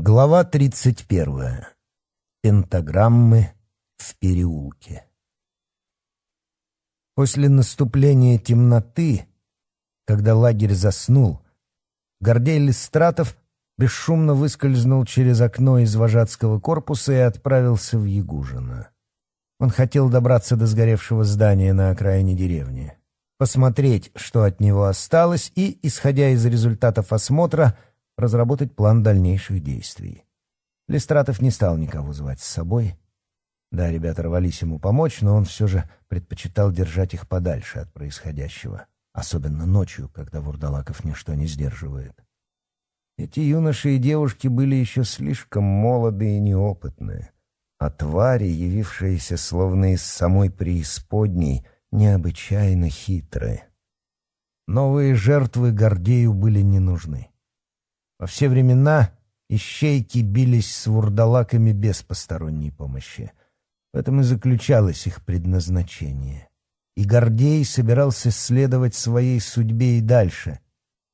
Глава 31. Пентаграммы в переулке. После наступления темноты, когда лагерь заснул, Гордей Листратов бесшумно выскользнул через окно из вожатского корпуса и отправился в Ягужино. Он хотел добраться до сгоревшего здания на окраине деревни, посмотреть, что от него осталось, и, исходя из результатов осмотра, разработать план дальнейших действий. Листратов не стал никого звать с собой. Да, ребята рвались ему помочь, но он все же предпочитал держать их подальше от происходящего, особенно ночью, когда Вурдалаков ничто не сдерживает. Эти юноши и девушки были еще слишком молоды и неопытные, а твари, явившиеся словно из самой преисподней, необычайно хитрые. Новые жертвы Гордею были не нужны. Во все времена ищейки бились с вурдалаками без посторонней помощи. В этом и заключалось их предназначение. И Гордей собирался следовать своей судьбе и дальше,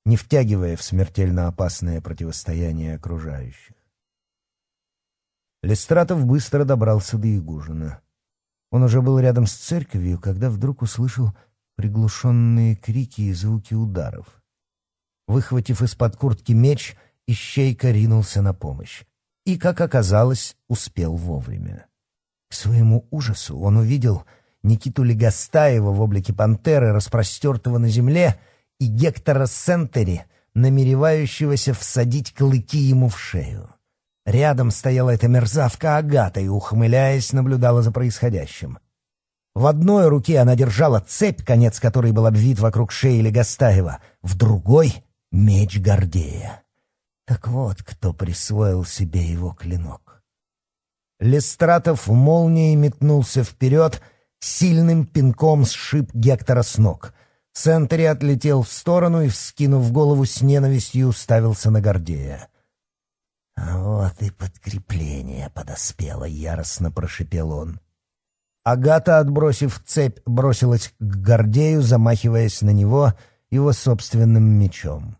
не втягивая в смертельно опасное противостояние окружающих. Лестратов быстро добрался до Ягужина. Он уже был рядом с церковью, когда вдруг услышал приглушенные крики и звуки ударов — выхватив из-под куртки меч, Ищейка ринулся на помощь. И, как оказалось, успел вовремя. К своему ужасу он увидел Никиту Легостаева в облике пантеры, распростертого на земле, и Гектора Сентери, намеревающегося всадить клыки ему в шею. Рядом стояла эта мерзавка Агата и, ухмыляясь, наблюдала за происходящим. В одной руке она держала цепь, конец которой был обвит вокруг шеи Легостаева, в другой меч Гордея. Так вот, кто присвоил себе его клинок. Лестратов молнией метнулся вперед, сильным пинком сшиб Гектора с ног. Сентри отлетел в сторону и, вскинув голову с ненавистью, уставился на Гордея. «А вот и подкрепление подоспело», — яростно прошипел он. Агата, отбросив цепь, бросилась к Гордею, замахиваясь на него его собственным мечом.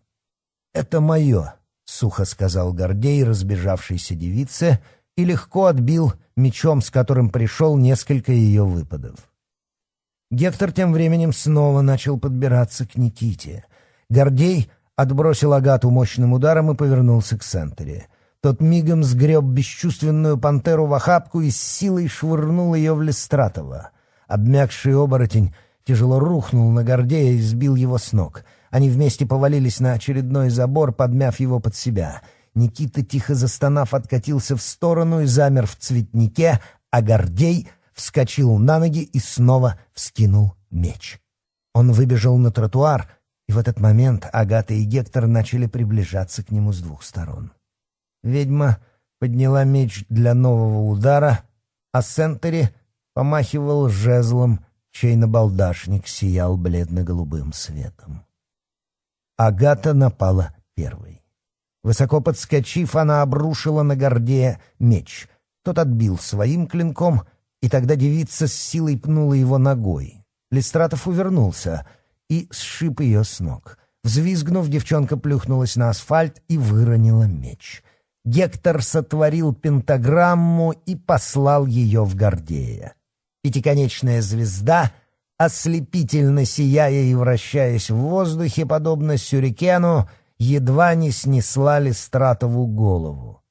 «Это мое», — сухо сказал Гордей, разбежавшейся девице, и легко отбил мечом, с которым пришел несколько ее выпадов. Гектор тем временем снова начал подбираться к Никите. Гордей отбросил Агату мощным ударом и повернулся к Сентере. Тот мигом сгреб бесчувственную пантеру в охапку и с силой швырнул ее в Лестратова. Обмякший оборотень тяжело рухнул на Гордея и сбил его с ног — они вместе повалились на очередной забор, подмяв его под себя. Никита, тихо застонав, откатился в сторону и замер в цветнике, а Гордей вскочил на ноги и снова вскинул меч. Он выбежал на тротуар, и в этот момент Агата и Гектор начали приближаться к нему с двух сторон. Ведьма подняла меч для нового удара, а Сентери помахивал жезлом, чей набалдашник сиял бледно-голубым светом. Агата напала первой. Высоко подскочив, она обрушила на Гордея меч. Тот отбил своим клинком, и тогда девица с силой пнула его ногой. Листратов увернулся и сшиб ее с ног. Взвизгнув, девчонка плюхнулась на асфальт и выронила меч. Гектор сотворил пентаграмму и послал ее в Гордея. Пятиконечная звезда — ослепительно сияя и вращаясь в воздухе, подобно сюрикену, едва не снесла Листратову голову.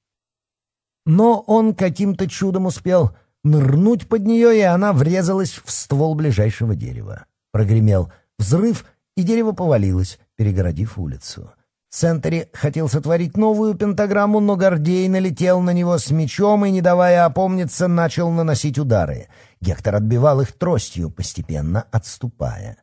Но он каким-то чудом успел нырнуть под нее, и она врезалась в ствол ближайшего дерева. Прогремел взрыв, и дерево повалилось, перегородив улицу. Центре хотел сотворить новую пентаграмму, но Гордей налетел на него с мечом и, не давая опомниться, начал наносить удары. Гектор отбивал их тростью, постепенно отступая.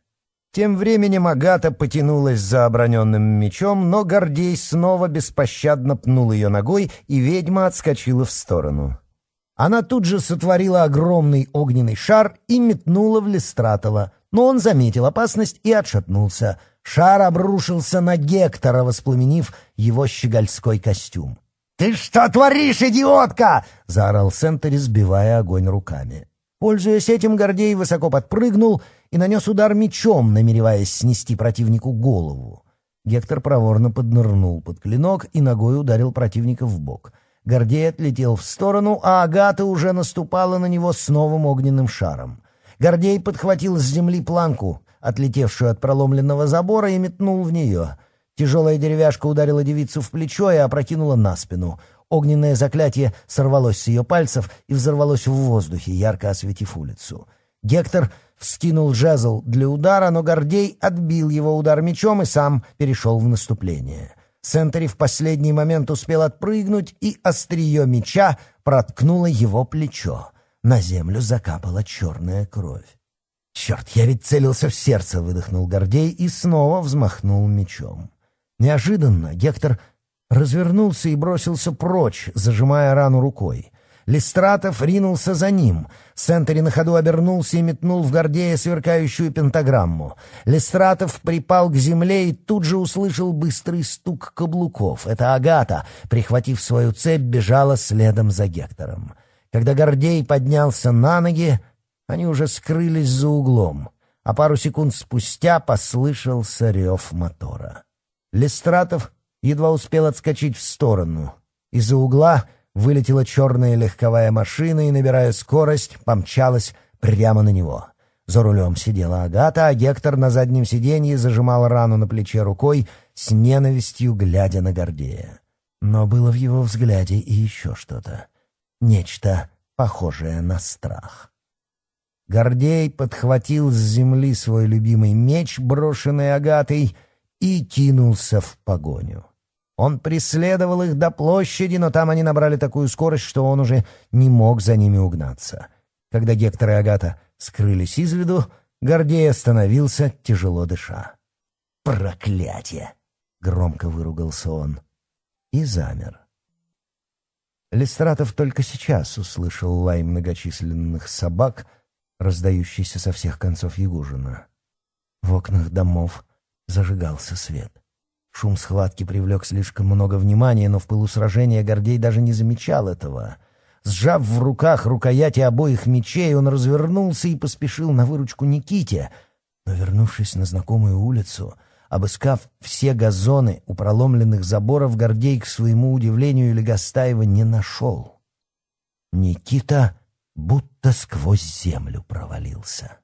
Тем временем Агата потянулась за оброненным мечом, но Гордей снова беспощадно пнул ее ногой, и ведьма отскочила в сторону. Она тут же сотворила огромный огненный шар и метнула в Листратова, но он заметил опасность и отшатнулся — Шар обрушился на Гектора, воспламенив его щегольской костюм. «Ты что творишь, идиотка?» — заорал Сентери, сбивая огонь руками. Пользуясь этим, Гордей высоко подпрыгнул и нанес удар мечом, намереваясь снести противнику голову. Гектор проворно поднырнул под клинок и ногой ударил противника в бок. Гордей отлетел в сторону, а Агата уже наступала на него с новым огненным шаром. Гордей подхватил с земли планку — отлетевшую от проломленного забора, и метнул в нее. Тяжелая деревяшка ударила девицу в плечо и опрокинула на спину. Огненное заклятие сорвалось с ее пальцев и взорвалось в воздухе, ярко осветив улицу. Гектор вскинул жезл для удара, но Гордей отбил его удар мечом и сам перешел в наступление. Сентери в последний момент успел отпрыгнуть, и острие меча проткнуло его плечо. На землю закапала черная кровь. Черт, я ведь целился в сердце, выдохнул Гордей и снова взмахнул мечом. Неожиданно Гектор развернулся и бросился прочь, зажимая рану рукой. Листратов ринулся за ним. Сентери на ходу обернулся и метнул в Гордея сверкающую пентаграмму. Листратов припал к земле и тут же услышал быстрый стук каблуков. Это Агата, прихватив свою цепь, бежала следом за Гектором. Когда Гордей поднялся на ноги, они уже скрылись за углом, а пару секунд спустя послышался рев мотора. Листратов едва успел отскочить в сторону. Из-за угла вылетела черная легковая машина и, набирая скорость, помчалась прямо на него. За рулем сидела Агата, а Гектор на заднем сиденье зажимал рану на плече рукой, с ненавистью глядя на Гордея. Но было в его взгляде и еще что-то. Нечто похожее на страх. Гордей подхватил с земли свой любимый меч, брошенный Агатой, и кинулся в погоню. Он преследовал их до площади, но там они набрали такую скорость, что он уже не мог за ними угнаться. Когда Гектор и Агата скрылись из виду, Гордей остановился, тяжело дыша. «Проклятие!» — громко выругался он. И замер. Листратов только сейчас услышал лай многочисленных собак — раздающийся со всех концов Ягужина. В окнах домов зажигался свет. Шум схватки привлек слишком много внимания, но в пылу сражения Гордей даже не замечал этого. Сжав в руках рукояти обоих мечей, он развернулся и поспешил на выручку Никите. Но, вернувшись на знакомую улицу, обыскав все газоны у проломленных заборов, Гордей, к своему удивлению, Легостаева не нашел. Никита будто сквозь землю провалился.